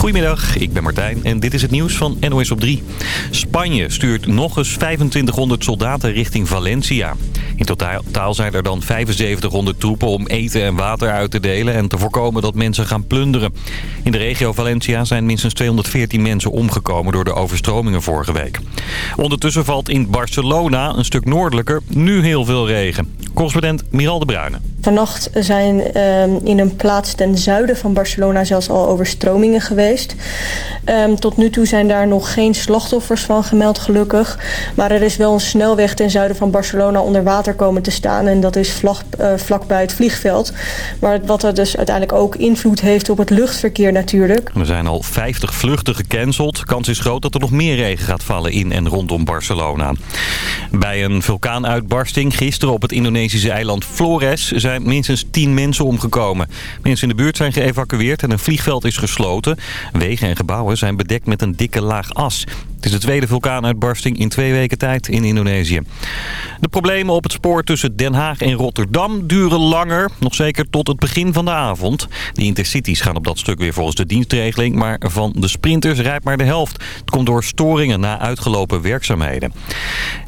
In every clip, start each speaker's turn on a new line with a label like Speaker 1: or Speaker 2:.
Speaker 1: Goedemiddag, ik ben Martijn en dit is het nieuws van NOS op 3. Spanje stuurt nog eens 2500 soldaten richting Valencia. In totaal zijn er dan 7500 troepen om eten en water uit te delen... en te voorkomen dat mensen gaan plunderen. In de regio Valencia zijn minstens 214 mensen omgekomen door de overstromingen vorige week. Ondertussen valt in Barcelona, een stuk noordelijker, nu heel veel regen. Correspondent Miral de Bruyne.
Speaker 2: Vannacht zijn ehm, in een plaats ten zuiden van Barcelona zelfs al overstromingen geweest. Ehm, tot nu toe zijn daar nog geen slachtoffers van gemeld gelukkig. Maar er is wel een snelweg ten zuiden van Barcelona onder water komen te staan. En dat is vlak, uh, vlakbij het vliegveld. Maar wat er dus uiteindelijk ook invloed heeft op het luchtverkeer natuurlijk.
Speaker 1: Er zijn al 50 vluchten gecanceld. Kans is groot dat er nog meer regen gaat vallen in en rondom Barcelona. Bij een vulkaanuitbarsting gisteren op het Indonesische eiland Flores minstens 10 mensen omgekomen. Mensen in de buurt zijn geëvacueerd en een vliegveld is gesloten. Wegen en gebouwen zijn bedekt met een dikke laag as. Het is de tweede vulkaanuitbarsting in twee weken tijd in Indonesië. De problemen op het spoor tussen Den Haag en Rotterdam duren langer. Nog zeker tot het begin van de avond. De intercities gaan op dat stuk weer volgens de dienstregeling. Maar van de sprinters rijdt maar de helft. Het komt door storingen na uitgelopen werkzaamheden.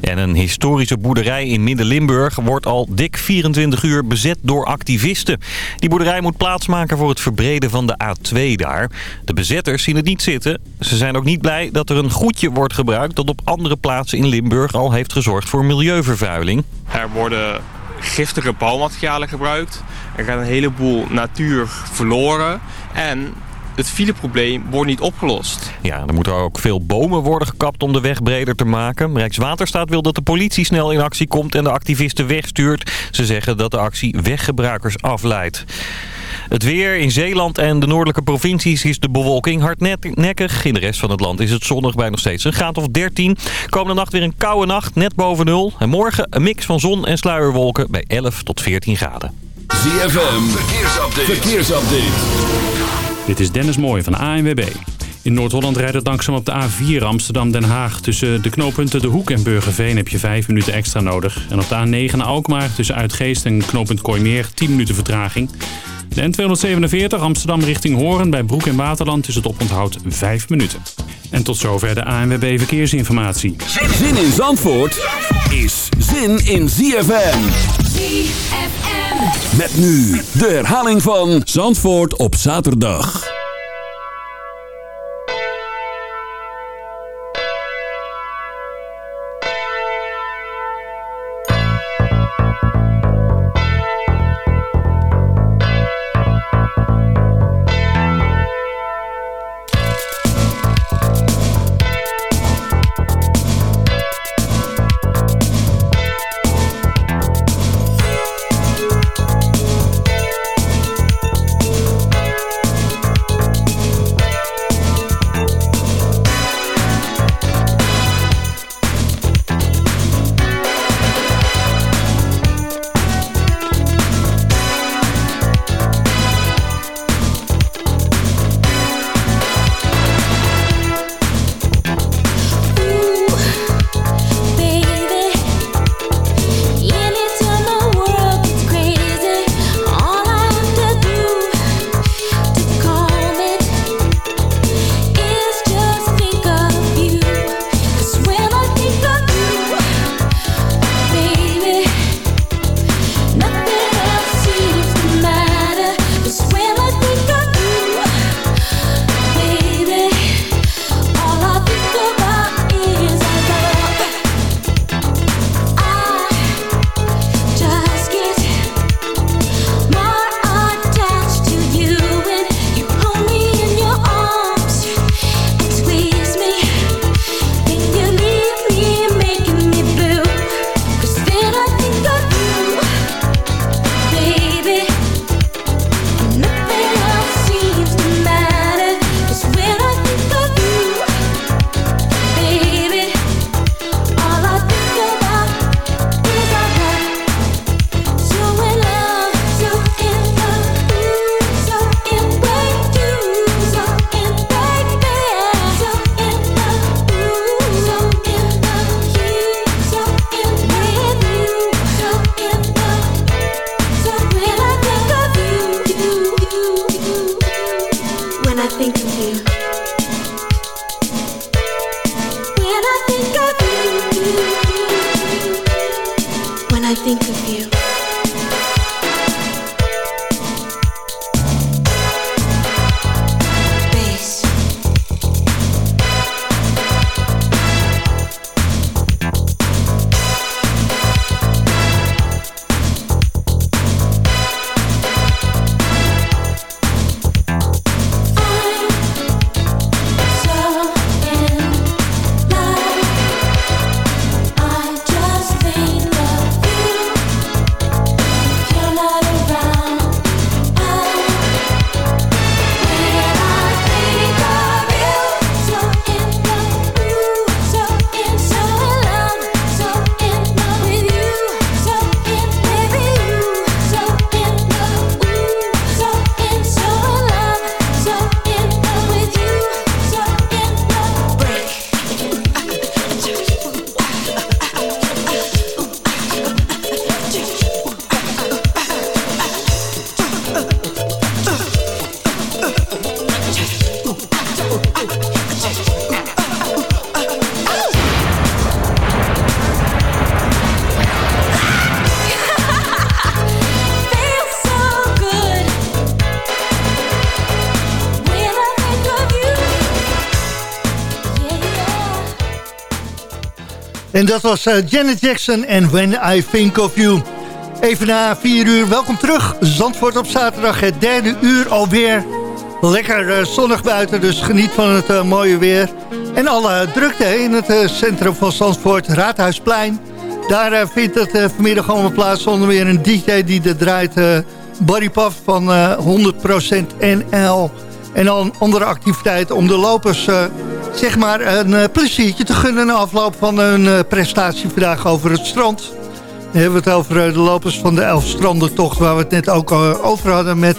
Speaker 1: En een historische boerderij in Midden-Limburg wordt al dik 24 uur bezet door activisten. Die boerderij moet plaatsmaken voor het verbreden van de A2 daar. De bezetters zien het niet zitten. Ze zijn ook niet blij dat er een goedje wordt gebruikt dat op andere plaatsen in Limburg al heeft gezorgd voor milieuvervuiling.
Speaker 3: Er worden giftige bouwmaterialen gebruikt. Er gaat een heleboel natuur verloren. En het fileprobleem wordt niet opgelost.
Speaker 1: Ja, er moeten ook veel bomen worden gekapt om de weg breder te maken. Rijkswaterstaat wil dat de politie snel in actie komt en de activisten wegstuurt. Ze zeggen dat de actie weggebruikers afleidt. Het weer in Zeeland en de noordelijke provincies is de bewolking hardnekkig. In de rest van het land is het zonnig bij nog steeds een graad of 13. Komende nacht weer een koude nacht, net boven nul. En morgen een mix van zon en sluierwolken bij 11 tot 14 graden.
Speaker 4: ZFM, verkeersupdate. verkeersupdate.
Speaker 5: Dit is Dennis Mooij van ANWB. In Noord-Holland rijdt het langzaam op de A4 Amsterdam-Den Haag. Tussen de knooppunten De Hoek en Burgerveen heb je 5 minuten extra nodig. En op de A9 Alkmaar tussen Uitgeest en knooppunt Kooimeer 10 minuten vertraging. De N247 Amsterdam richting Horen bij Broek en Waterland is het oponthoud 5 minuten. En tot zover de ANWB Verkeersinformatie.
Speaker 4: Zin in Zandvoort is zin in ZFM.
Speaker 6: ZFM.
Speaker 4: Met nu de herhaling van Zandvoort op zaterdag.
Speaker 7: En dat was uh, Janet Jackson en When I Think of You. Even na vier uur, welkom terug. Zandvoort op zaterdag, het derde uur alweer. Lekker uh, zonnig buiten, dus geniet van het uh, mooie weer. En alle drukte in het centrum van Zandvoort, Raadhuisplein. Daar vindt het vanmiddag allemaal plaats onder weer een DJ die er draait. Barry Puff van 100% NL. En dan andere activiteiten om de lopers zeg maar een uh, pleziertje te gunnen... na afloop van een uh, prestatie vandaag over het strand. Dan hebben we het over uh, de lopers van de Elfstrandentocht... waar we het net ook over hadden met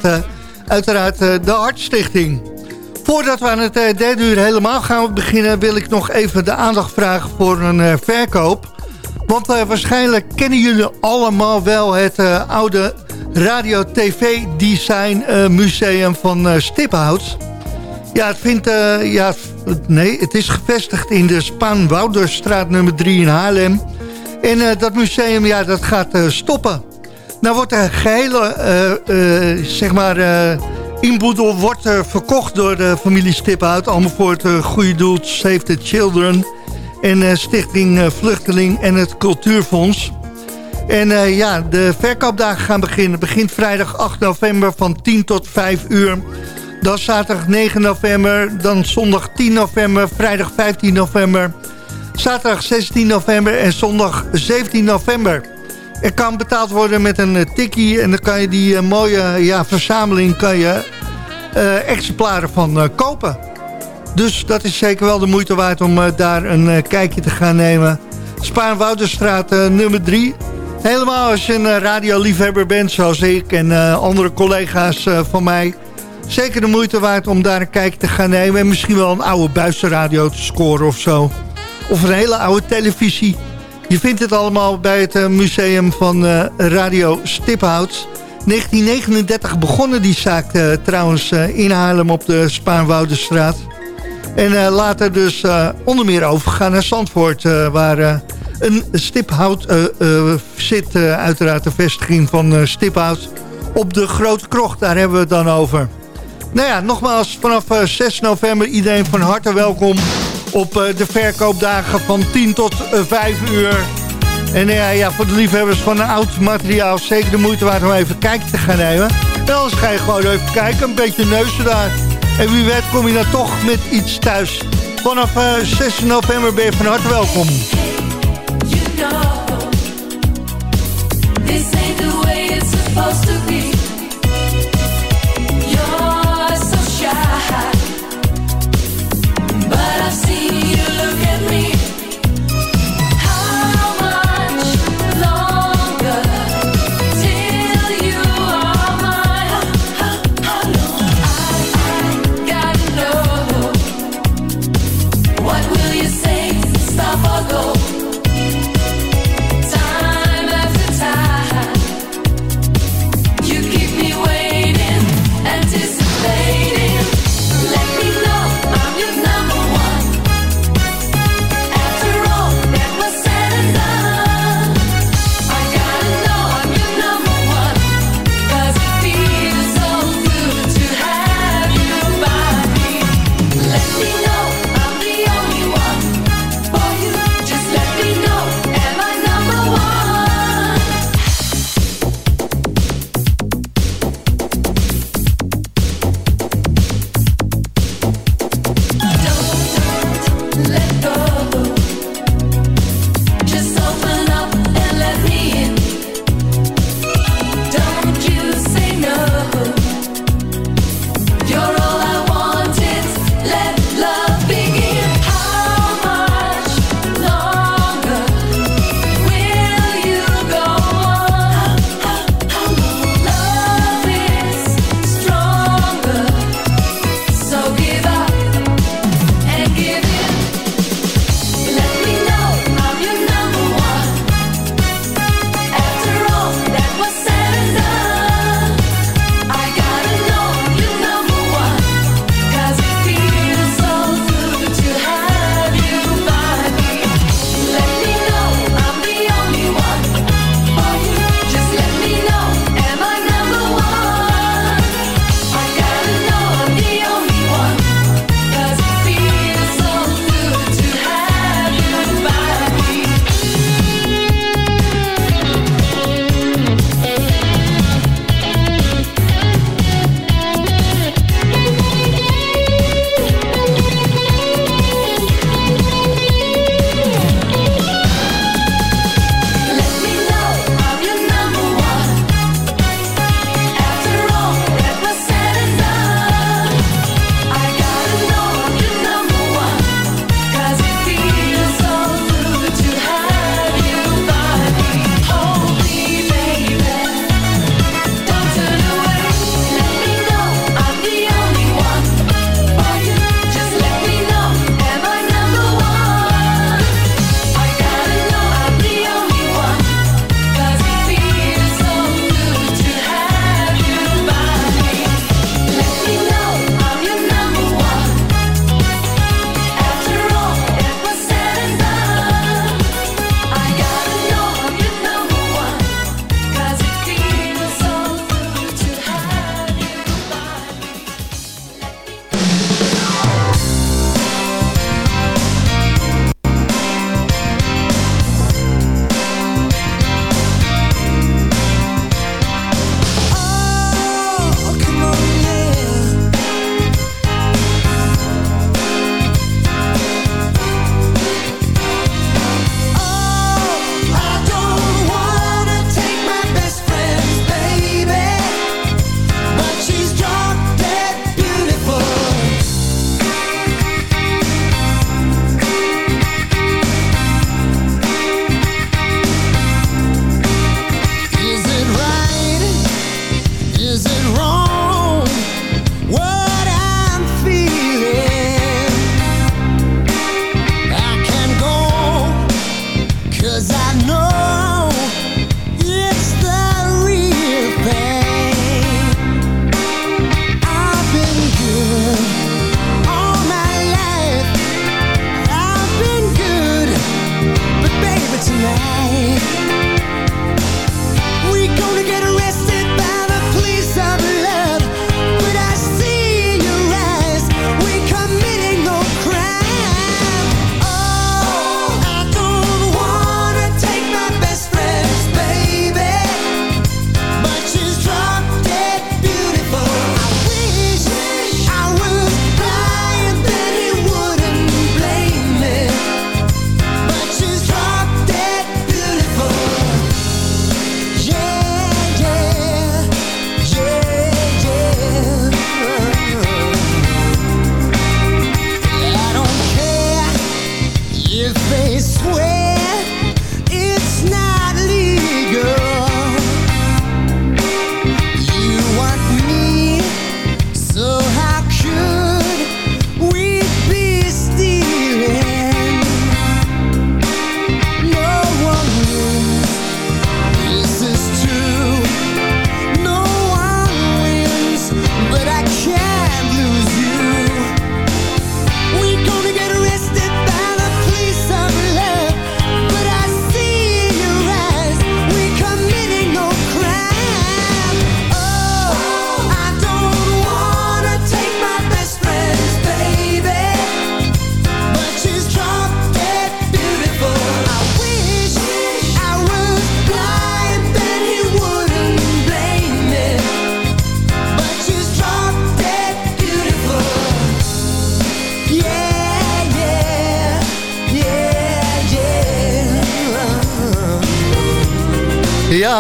Speaker 7: uiteraard de Hartstichting. Voordat we aan het derde uur helemaal gaan beginnen... wil ik nog even de aandacht vragen voor een verkoop. Want waarschijnlijk kennen jullie allemaal wel het oude radio-tv-design museum van Stiphout... Ja, het vindt, uh, ja, nee, het is gevestigd in de Spaanwouderstraat nummer 3 in Haarlem. En uh, dat museum, ja, dat gaat uh, stoppen. Nou wordt de gehele, zeg maar, inboedel wordt verkocht door de familie Stiphout. Allemaal voor het goede doel Save the Children. En Stichting Vluchteling en het Cultuurfonds. En ja, de verkoopdagen gaan beginnen. Begint vrijdag 8 november van 10 tot 5 uur. Dan zaterdag 9 november, dan zondag 10 november, vrijdag 15 november, zaterdag 16 november en zondag 17 november. Er kan betaald worden met een uh, tikkie en dan kan je die uh, mooie ja, verzameling kan je, exemplaren van kopen. Dus dat is zeker wel de moeite waard om daar een kijkje te gaan nemen. Spaarnwouderstraat nummer 3. Helemaal als je een radioliefhebber bent zoals ik en andere collega's van mij zeker de moeite waard om daar een kijkje te gaan nemen. En misschien wel een oude buizenradio te scoren of zo. Of een hele oude televisie. Je vindt het allemaal bij het eh, museum van uh, Radio Stiphout. 1939 begonnen die zaak uh, trouwens in Haarlem op de Spaarnwoudenstraat. En later dus onder meer overgegaan naar Zandvoort... waar een stiphout zit, uiteraard de vestiging van Stiphout... op de Grote Krocht, daar hebben we het dan over. Nou ja, nogmaals, vanaf 6 eh, november iedereen van harte welkom op eh, de verkoopdagen van 10 tot 5 eh, uur. En ja, ja, voor de liefhebbers van oud materiaal zeker de moeite waard om even kijken te gaan nemen. En anders ga je gewoon even kijken, een beetje neuzen daar. En wie weet kom je dan toch met iets thuis. Vanaf 6 november ben je van harte welkom.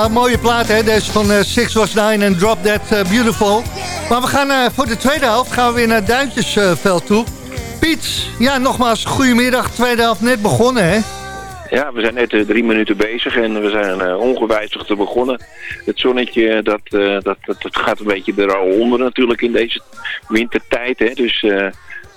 Speaker 8: Ja, mooie plaat hè. Deze van uh, Six Was Nine en Drop That uh, Beautiful. Maar we gaan voor de tweede helft gaan we weer naar Duintjesveld toe. Piet, ja nogmaals, goedemiddag. Tweede helft net begonnen hè.
Speaker 6: Ja, we zijn net drie minuten bezig en we zijn ongewijzigd te begonnen. Het zonnetje, dat, dat, dat, dat, gaat een beetje er al onder natuurlijk in deze wintertijd. Hè. Dus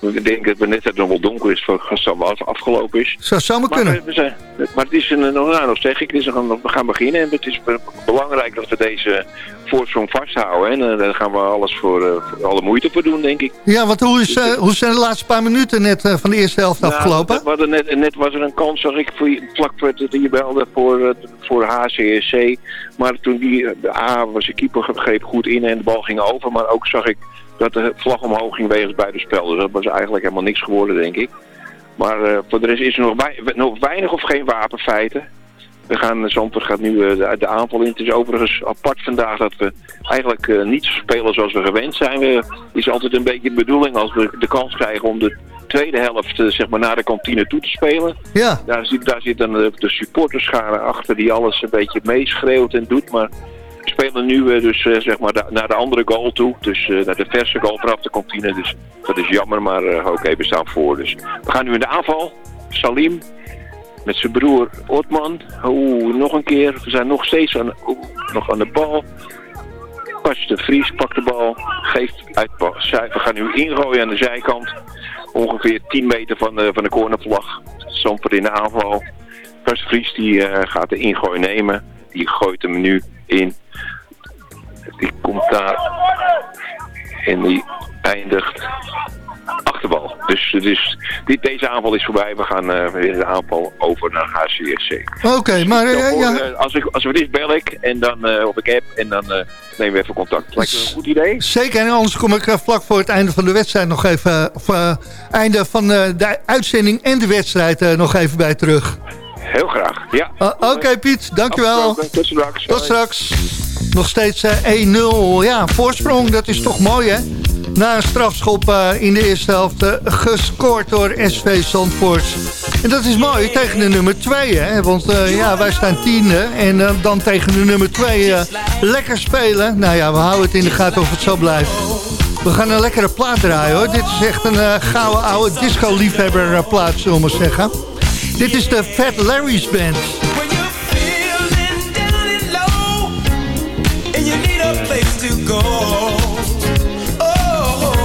Speaker 6: ik denk dat het net het nog wel donker is voor wat afgelopen is.
Speaker 8: Zou zomaar kunnen.
Speaker 6: Maar, we zijn, maar het is een, nou, nog zeg ik, het is een, we gaan beginnen en het is belangrijk dat we deze voorsprong vasthouden. En uh, daar gaan we alles voor, uh, voor, alle moeite voor doen, denk ik.
Speaker 8: Ja, want hoe, is, uh, hoe zijn de laatste paar minuten net van de eerste helft nou, afgelopen?
Speaker 6: We net, net was er een kans, zag ik, voor, vlak voor het je belde voor, voor HCSC. Maar toen die, de A was de keeper greep goed in en de bal ging over. Maar ook zag ik dat de vlag omhoog ging wegens spel. Dus dat was eigenlijk helemaal niks geworden, denk ik. Maar uh, voor de rest is er nog, nog, weinig of geen wapenfeiten. We gaan, Zandvoort gaat nu uh, de, de, aanval in. Het is overigens apart vandaag dat we eigenlijk uh, niet spelen zoals we gewend zijn. Het is altijd een beetje de bedoeling als we de kans krijgen om de tweede helft zeg maar, naar de kantine toe te spelen.
Speaker 8: Ja.
Speaker 6: Daar, zit, daar zit dan de, de supporterschare achter die alles een beetje meeschreeuwt en doet. Maar spelen nu dus uh, zeg maar naar de andere goal toe. Dus uh, naar de verse goal vanaf de kantine. Dus dat is jammer, maar oké, okay, we staan voor. Dus we gaan nu in de aanval. Salim met zijn broer Otman. Oeh, nog een keer. We zijn nog steeds aan, nog aan de bal. Pas de Vries pakt de bal. Geeft uit. We gaan nu ingooien aan de zijkant. Ongeveer 10 meter van de, van de cornervlag. Samper in de aanval. Pas de Vries die gaat de ingooi nemen. Die gooit hem nu in die komt daar en die eindigt achterbal. Dus, dus dit, deze aanval is voorbij. We gaan uh, weer de aanval over naar HCSC.
Speaker 8: Oké, maar... Uh, ja.
Speaker 6: uh, als, ik, als het is, bel ik en dan op ik app en dan nemen we even contact. Lijkt me een goed idee?
Speaker 8: Zeker, en anders kom ik vlak voor het einde van de wedstrijd nog even... of einde van de uitzending en de wedstrijd nog even bij terug.
Speaker 6: Heel graag, ja.
Speaker 8: Oké Piet, dankjewel.
Speaker 6: Tot straks.
Speaker 8: Tot straks. Nog steeds 1-0. Ja, voorsprong, dat is toch mooi, hè? Na een strafschop uh, in de eerste helft uh, gescoord door SV Zandvoort. En dat is mooi tegen de nummer 2, hè? Want ja, wij staan tiende. En dan tegen de nummer 2 lekker spelen. Nou ja, we houden het in de gaten of het zo blijft. We gaan een lekkere plaat draaien, hoor. Dit is echt een gouden oude disco-liefhebber plaat, zullen we maar zeggen. Dit is de Fat Larry's Band. to go. Oh,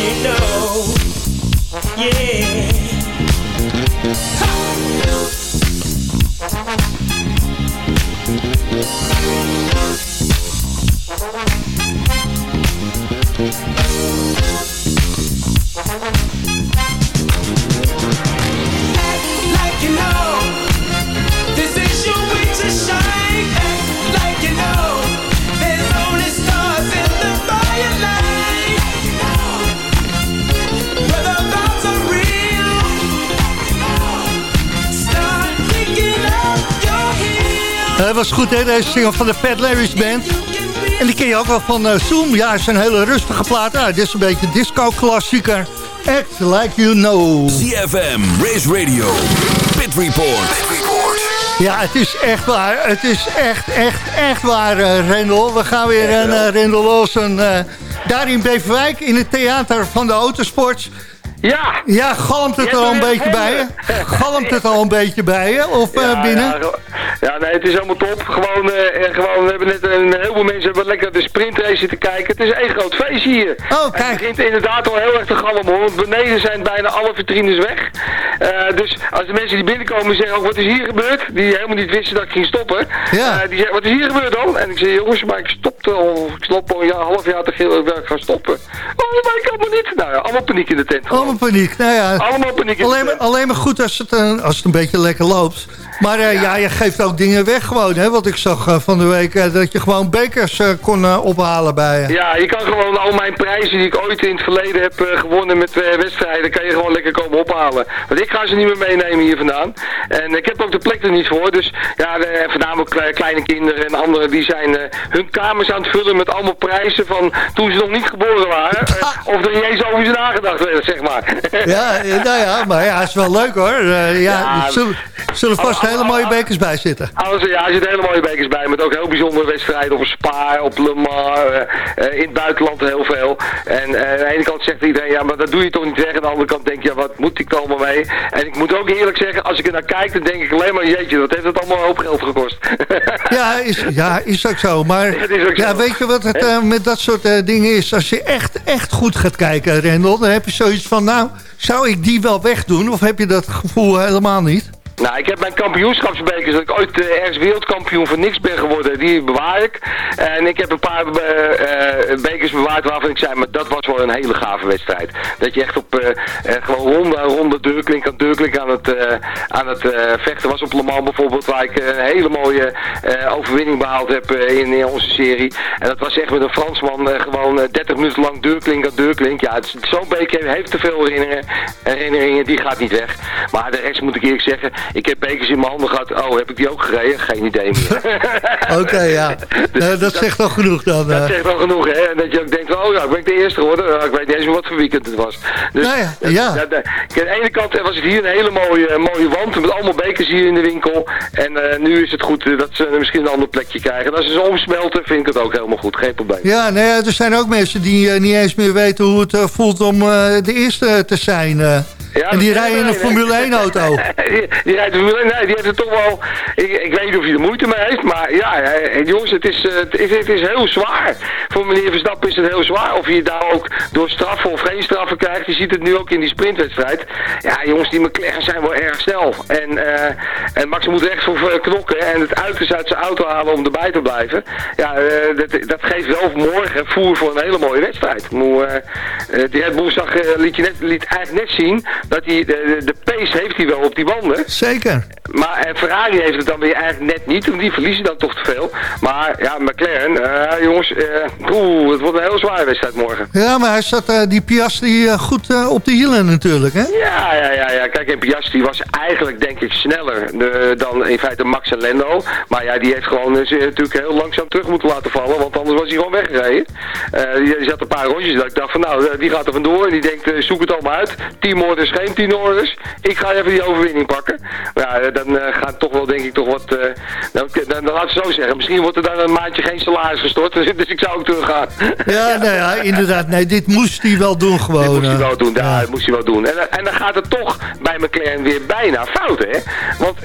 Speaker 8: you know.
Speaker 9: Yeah.
Speaker 7: Was goed, hè? Deze single van de Fat Larry's Band. En die ken je ook wel van eh, Zoom. Ja, het is een hele rustige plaat. Ah, dit is een beetje disco-klassieker. Act like you know.
Speaker 4: ZFM, Race Radio, Pit Report.
Speaker 7: Ja, het is echt waar. Het is echt, echt, echt waar, eh Rendel. We gaan weer een uh, Rendel Lawson eh, daar in Beverwijk in het theater van de autosport.
Speaker 10: Ja!
Speaker 7: Ja, galmt het al een beetje bij je? Galmt het al een beetje bij je? Of eh,
Speaker 10: Ja,
Speaker 7: binnen?
Speaker 10: Ja, nee, het is helemaal top. Gewoon, eh, en gewoon, we hebben net een heleboel mensen hebben lekker de sprintrace zitten kijken. Het is één groot feestje hier.
Speaker 7: Oh,
Speaker 10: En
Speaker 7: kijk.
Speaker 10: Het begint inderdaad al heel erg te galmen, hoor. Want beneden zijn bijna alle vitrines weg. Eh, dus als de mensen die binnenkomen zeggen, ook wat is hier gebeurd? Die helemaal niet wisten dat ik ging stoppen.
Speaker 7: Ja.
Speaker 10: Die zeggen, wat is hier gebeurd dan? En ik zeg, jongens, maar ik stopte al, ik stop al een half jaar te dat ik ga stoppen. Oh, maar ik allemaal niet. Nou ja, allemaal paniek in de tent. gewoon.
Speaker 7: Allemaal paniek. Nou ja,
Speaker 10: Allemaal paniek
Speaker 7: alleen, maar- alleen maar goed als het, als het een beetje lekker loopt. Maar eh, ja. je geeft ook dingen weg gewoon. Hè? Want ik zag eh, van de week eh, dat je gewoon bekers kon ophalen bij je.
Speaker 10: Ja, je kan gewoon al mijn prijzen die ik ooit in het verleden heb gewonnen met wedstrijden, kan je gewoon lekker komen ophalen. Want ik ga ze niet meer meenemen hier vandaan. En ik heb ook de plek er niet voor. Dus ja, voornamelijk kle- kleine kinderen en anderen die zijn hun kamers aan het vullen met allemaal prijzen van toen ze nog niet geboren waren. Of er niet eens over ze nagedacht werd, zeg maar.
Speaker 7: Ja, nou ja, maar ja, het is wel leuk hoor. Ja,
Speaker 10: Ja,
Speaker 7: zullen, zullen vast
Speaker 10: ah,
Speaker 7: hele mooie bekers bij zitten.
Speaker 10: Alles, ja, er zitten hele mooie bekers bij, met ook heel bijzondere wedstrijden op Spa, op Le Mans, eh, eh, in het buitenland heel veel. En eh, aan de ene kant zegt iedereen, ja, maar dat doe je toch niet weg. Aan de andere kant denk je, ja, wat moet ik er allemaal mee? En ik moet ook eerlijk zeggen, als ik er naar kijk, dan denk ik alleen maar, jeetje, wat heeft het allemaal een hoop geld gekost.
Speaker 7: Ja, is, ja, is ook zo. Maar
Speaker 10: ook
Speaker 7: ja,
Speaker 10: zo.
Speaker 7: weet je wat het met dat soort dingen is? Als je echt, echt goed gaat kijken, Rendel, dan heb je zoiets van, nou, zou ik die wel wegdoen? Of heb je dat gevoel helemaal niet?
Speaker 10: Nou, ik heb mijn kampioenschapsbekers, dat ik ooit eh, ergens wereldkampioen voor niks ben geworden, die bewaar ik. En ik heb een paar eh, eh, bekers bewaard waarvan ik zei, maar dat was wel een hele gave wedstrijd. Dat je echt op gewoon ronde ronde deurklink aan deurklink aan het, aan het vechten was op Le Mans bijvoorbeeld, waar ik een hele mooie overwinning behaald heb in, onze serie. En dat was echt met een Fransman gewoon eh, 30 minuten lang deurklink aan deurklink. Ja, zo'n beker heeft te veel herinneringen, die gaat niet weg. Maar de rest moet ik eerlijk zeggen, ik heb bekers in mijn handen gehad. Oh, heb ik die ook gereden? Geen idee meer.
Speaker 7: Oké, ja.
Speaker 10: Dus
Speaker 7: Eh, dat zegt al genoeg dan.
Speaker 10: dat
Speaker 7: eh.
Speaker 10: zegt wel genoeg, hè? En dat je ook denkt, oh ja, ik ben de eerste geworden. Nou, ik weet niet eens meer wat voor weekend het was. Dus,
Speaker 7: Nou ja, ja.
Speaker 10: aan de ene kant was het hier een hele mooie, mooie wand met allemaal bekers hier in de winkel. En eh, nu is het goed eh, dat ze misschien een ander plekje krijgen. En als ze ze omsmelten, vind ik het ook helemaal goed. Geen probleem.
Speaker 7: Ja, nee, er zijn ook mensen die eh, niet eens meer weten hoe het eh, voelt om eh, de eerste te zijn. eh.
Speaker 10: Ja,
Speaker 7: en die rijden in een Formule
Speaker 10: een,
Speaker 7: 1 auto.
Speaker 10: die, die rijdt de Formule 1. Nee, die heeft het toch wel... Ik, ik weet niet of hij er moeite mee heeft, maar ja, jongens, het is, eh, het, is, het is heel zwaar. Voor meneer Verstappen is het heel zwaar. Of je daar ook door straffen of geen straffen krijgt. Je ziet het nu ook in die sprintwedstrijd. Ja, jongens, die McLaren zijn wel erg snel. En, eh, en Max moet echt voor knokken en het uiterst uit zijn auto halen om erbij te blijven. Ja, eh, dat, dat geeft wel morgen voer voor een hele mooie wedstrijd. Eh, die Red Bull zag, liet, je net, liet eigenlijk net zien dat hij de, de, de pace heeft hij wel op die banden.
Speaker 7: Zeker.
Speaker 10: Maar eh, Ferrari heeft het dan weer eigenlijk net niet, want die verliezen dan toch te veel. Maar ja, McLaren, eh, jongens, eh, oeh, het wordt een heel zware wedstrijd morgen.
Speaker 7: Ja, maar hij zat eh, die Piastri goed op de hielen natuurlijk, hè?
Speaker 10: Ja, ja, ja, ja. Kijk, en Piastri was eigenlijk denk ik sneller dan in feite Max en Lando. Maar ja, die heeft gewoon natuurlijk heel langzaam terug moeten laten vallen, want anders was hij gewoon weggereden. Die, zat een paar rondjes dat ik dacht van nou, die gaat er vandoor en die denkt zoek het allemaal uit. Team orders, geen team orders. Ik ga even die overwinning pakken. Ja, dan eh, gaat toch wel denk ik toch wat, eh, dan, dan, dan laat ik zo zeggen. Misschien wordt er dan een maandje geen salaris gestort, dus, dus ik zou ook teruggaan.
Speaker 7: Ja, nou ja, inderdaad. Nee, dit moest hij wel doen gewoon.
Speaker 10: Dit moest hij
Speaker 7: eh.
Speaker 10: wel doen, ja, dat moest hij wel doen. En, en dan gaat het toch bij McLaren weer bijna fout, hè. Want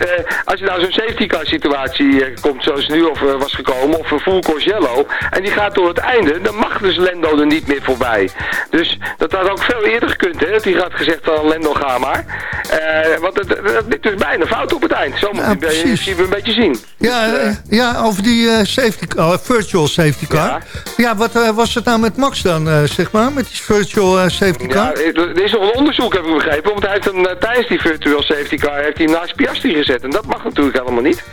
Speaker 10: als je nou zo'n safety car situatie komt zoals nu of, was gekomen, of een full course yellow, en die gaat door het einde, dan mag dus Lendo er niet meer voorbij. Dus dat had ook veel eerder gekund, hè, dat hij had gezegd van Lendo ga maar. Want het, het is bijna fout op het eind. Zo moet
Speaker 7: Ja,
Speaker 10: je we een beetje zien.
Speaker 7: Ja,
Speaker 10: Dus, eh,
Speaker 7: eh, ja, over die eh, safety car, oh, virtual safety car.
Speaker 10: Ja.
Speaker 7: Ja, wat was het nou met Max dan, zeg maar, met die virtual safety car?
Speaker 10: Ja, er is nog een onderzoek, heb ik begrepen. Want hij heeft eh, tijdens die virtual safety car heeft hij naast Piastri gezet. En dat mag natuurlijk helemaal niet.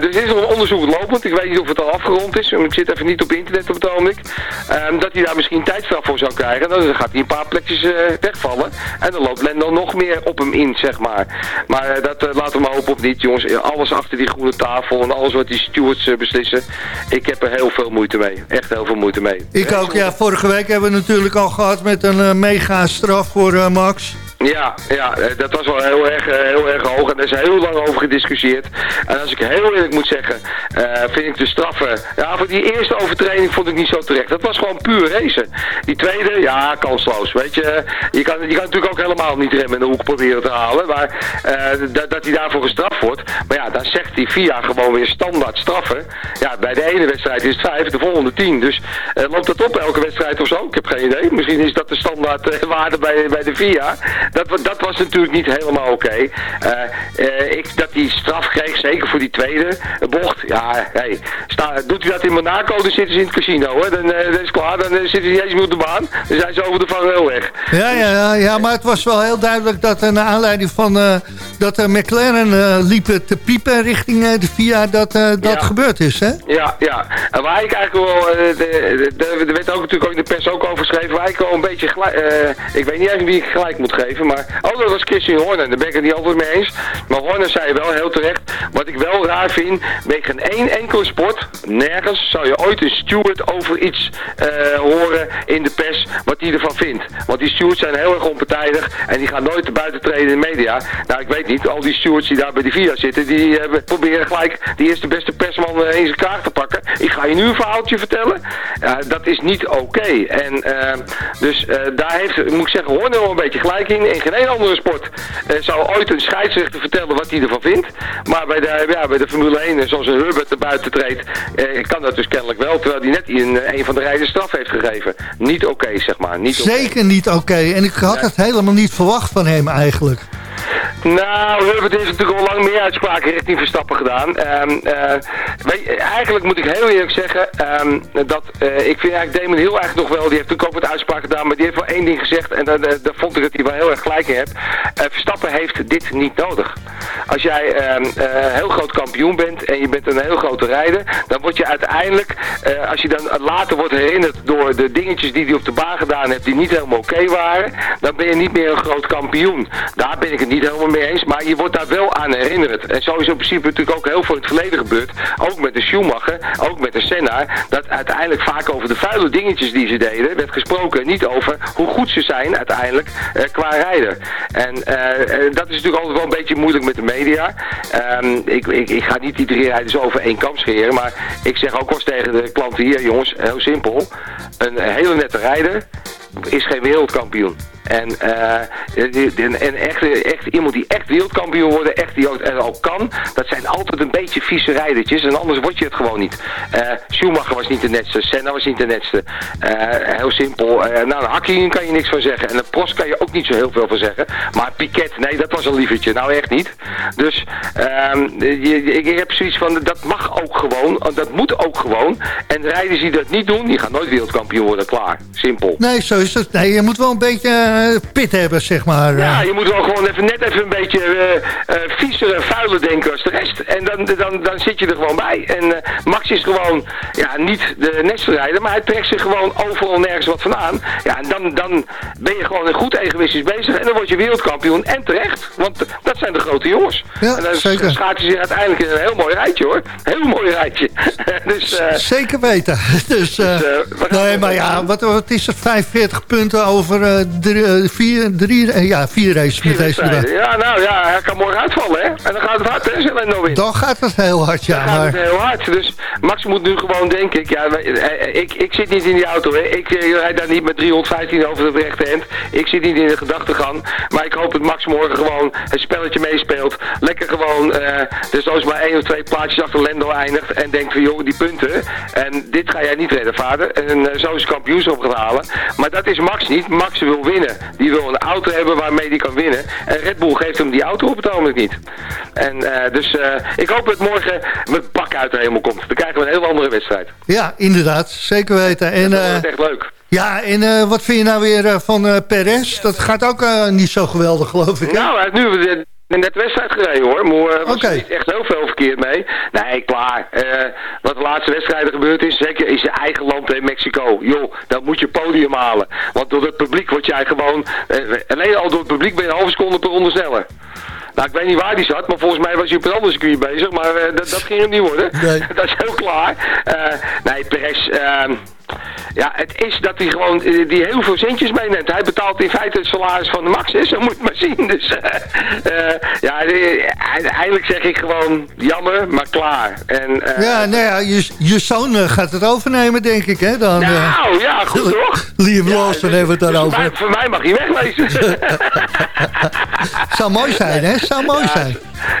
Speaker 10: Dus er is nog een onderzoek lopend. Ik weet niet of het al afgerond is. Ik zit even niet op internet op het ogenblik. Ehm, dat hij daar misschien tijdstraf voor zou krijgen. Dan gaat hij een paar plekjes wegvallen. En dan loopt Lando nog meer op hem in, zeg maar. Maar dat eh, laten we maar hopen op niet, jongens. Alles achter die groene tafel en alles wat die stewards eh, beslissen. Ik heb er heel veel moeite mee. Echt heel veel moeite mee.
Speaker 7: Ik ook, ja. Vorige week hebben we natuurlijk al gehad met een eh, mega straf voor eh, Max.
Speaker 10: Ja, ja, eh, dat was wel heel erg, eh, heel erg hoog en daar is heel lang over gediscussieerd. En als ik heel eerlijk moet zeggen, eh, vind ik de straffen... Ja, voor die eerste overtreding vond ik niet zo terecht. Dat was gewoon puur racen. Die tweede, ja, kansloos. Weet je, je kan, je kan natuurlijk ook helemaal niet remmen in de hoek proberen te halen. Maar dat, dat hij daarvoor gestraft wordt. Maar ja, dan zegt die VIA gewoon weer standaard straffen. Ja, bij de ene wedstrijd is het vijf, de volgende tien. Dus loopt dat op elke wedstrijd of zo? Ik heb geen idee. Misschien is dat de standaard waarde bij, bij de VIA. Dat, dat was natuurlijk niet helemaal oké. Eh, eh, ik dat hij straf kreeg, zeker voor die tweede bocht. Ja, hey, sta, doet hij dat in Monaco, dan zitten ze in het casino. Hè? Dan, eh, dan is het klaar, dan zitten ze niet eens meer op de baan. Dan zijn ze over de vangrail weg.
Speaker 7: Ja, ja, ja, ja, maar het was wel heel duidelijk dat er naar aanleiding van dat eh, McLaren eh, liep te piepen richting de VIA dat dat
Speaker 10: Ja.
Speaker 7: gebeurd is, hè?
Speaker 10: Ja, ja. En waar ik eigenlijk wel, er werd ook natuurlijk ook in de pers ook over geschreven, waar ik wel een beetje gelijk, ik weet niet eens wie ik gelijk moet geven, maar, oh dat was Christian Horner, daar ben ik het niet altijd mee eens. Maar Horner zei wel heel terecht, wat ik wel raar vind, geen één enkele sport, nergens, zou je ooit een steward over iets eh, horen in de pers, wat hij ervan vindt. Want die stewards zijn heel erg onpartijdig en die gaan nooit te buiten treden in de media. Nou, ik weet niet, al die stewards die daar bij de VIA zitten, die eh, proberen gelijk die eerste beste persman eh, in zijn kaart te pakken. Ik ga je nu een verhaaltje vertellen. Dat is niet oké. En eh, dus daar heeft, moet ik zeggen, Horner wel een beetje gelijk in. In geen één andere sport eh, zou ooit een scheidsrechter vertellen wat hij ervan vindt. Maar bij de, ja, bij de Formule 1, eh, zoals een Herbert er buiten treedt, eh, kan dat dus kennelijk wel. Terwijl hij net in een van de rijders straf heeft gegeven. Niet oké, zeg maar. Niet.
Speaker 7: Zeker niet oké. En ik had het helemaal niet verwacht van hem eigenlijk.
Speaker 10: Nou, Herbert heeft natuurlijk al lang meer uitspraken richting Verstappen gedaan. Ehm, eh, weet eigenlijk moet ik heel eerlijk zeggen ehm, dat eh, ik vind eigenlijk Damon heel erg nog wel, die heeft natuurlijk ook wat uitspraken gedaan, maar die heeft wel één ding gezegd en daar daar vond ik dat hij wel heel erg gelijk in hebt. Eh, Verstappen heeft dit niet nodig. Als jij eh, heel groot kampioen bent en je bent een heel grote rijder, dan word je uiteindelijk, eh, als je dan later wordt herinnerd door de dingetjes die hij op de baan gedaan heeft, die niet helemaal oké waren, dan ben je niet meer een groot kampioen. Daar ben ik het niet helemaal mee eens, maar je wordt daar wel aan herinnerd. En zo is in principe natuurlijk ook heel veel in het verleden gebeurd, ook met de Schumacher, ook met de Senna, dat uiteindelijk vaak over de vuile dingetjes die ze deden, werd gesproken, niet over hoe goed ze zijn uiteindelijk eh, qua rijder. En eh, eh, dat is natuurlijk altijd wel een beetje moeilijk met de media. Ehm, ik, ik, ik ga niet die drie rijders over één kam scheren, maar ik zeg ook wel eens tegen de klanten hier, jongens, heel simpel. Een hele nette rijder is geen wereldkampioen. En, eh, die- en echt, echt iemand die echt wereldkampioen wordt, echt die ook, en ook kan, dat zijn altijd een beetje vieze rijdertjes. En anders word je het gewoon niet. Eh, Schumacher was niet de netste, Senna was niet de netste. Eh, heel simpel. Eh, nou, Hakkinen kan je niks van zeggen. En een Prost kan je ook niet zo heel veel van zeggen. Maar Piquet, nee, dat was een lievertje. Nou, echt niet. Dus ehm, je- ik, ik heb zoiets van, dat mag ook gewoon. Dat moet ook gewoon. En rijders die dat niet doen, die gaan nooit wereldkampioen worden. Klaar. Simpel.
Speaker 7: Nee, zo is het. Nee, je moet wel een beetje eh, pit hebben, zeg maar.
Speaker 10: Ja, je moet wel gewoon even net even een beetje eh eh, viezer en vuiler denken als de rest. En dan, dan, dan zit je er gewoon bij. En Max is gewoon, ja, niet de nestrijder, maar hij trekt zich gewoon overal nergens wat van aan. Ja, en dan, dan ben je gewoon goed egoïstisch bezig en dan word je wereldkampioen. En terecht, want dat zijn de grote jongens.
Speaker 7: Ja,
Speaker 10: en dan
Speaker 7: zeker.
Speaker 10: hij zich uiteindelijk in een heel mooi rijtje hoor. Heel mooi rijtje. dus,
Speaker 7: Zeker weten. Dus,
Speaker 10: Dus,
Speaker 7: nee, maar ja, wat, wat is het? 45 punten over drie, eh, vier, drie, eh, ja, vier races met deze erbij.
Speaker 10: ja, nou ja, hij kan morgen uitvallen hè. En dan gaat het hard hè, als Lando wint.
Speaker 7: Dan gaat het heel hard, ja.
Speaker 10: Dan gaat het heel hard. Dus Max moet nu gewoon denk ik, ja, eh, ik, ik zit niet in die auto, hè. ik rijd daar niet met 315 over het rechte end. Ik zit niet in de gedachtegang, maar ik hoop dat Max morgen gewoon het spelletje meespeelt. Lekker gewoon, eh dus als maar één of twee plaatjes achter Lendo eindigt en denkt van joh, die punten. En dit ga jij niet redden, vader. En zo is kampioenschap gaan halen. Maar dat is Max niet. Max wil winnen. Die wil een auto hebben waarmee hij kan winnen. En Red Bull geeft hem die auto op het ogenblik niet. En eh, dus eh, ik hoop dat morgen met bak uit er helemaal komt. Dan krijgen we een heel andere wedstrijd.
Speaker 7: ja, inderdaad. Zeker weten. En,
Speaker 10: dat
Speaker 7: eh,
Speaker 10: wordt echt leuk.
Speaker 7: ja, en wat vind je nou weer van Perez? Dat gaat ook niet zo geweldig, geloof ik. hè?
Speaker 10: Nou, nu de- net de wedstrijd gereden hoor. Maar er was
Speaker 7: Oké.
Speaker 10: er niet echt heel veel verkeerd mee. Nee, klaar. Eh, wat de laatste wedstrijden gebeurd is, zeker in zijn eigen land in Mexico. Joh, dan moet je podium halen. Want door het publiek word jij gewoon... eh, alleen al door het publiek ben je een halve seconde per ronde sneller. Nou, ik weet niet waar die zat, maar volgens mij was hij op een ander circuit bezig. Maar eh, dat, dat ging hem niet worden.
Speaker 7: Nee.
Speaker 10: dat is heel klaar. Eh, nee, Perez... ja, het is dat hij gewoon eh, die heel veel centjes meeneemt. Hij betaalt in feite het salaris van de max, hè. zo moet je maar zien. Dus eh, eh, ja, uiteindelijk zeg ik gewoon jammer, maar klaar. En,
Speaker 7: Ja, nou ja, je, je zoon gaat het overnemen, denk ik, hè? Dan,
Speaker 10: nou, ja, goed toch?
Speaker 7: Liam
Speaker 10: Ja,
Speaker 7: Lawson
Speaker 10: dus-
Speaker 7: hebben we het
Speaker 10: dus voor, mij,
Speaker 7: daarover.
Speaker 10: voor mij mag hij wegwezen.
Speaker 7: Zou mooi zijn, hè? Zou mooi zijn.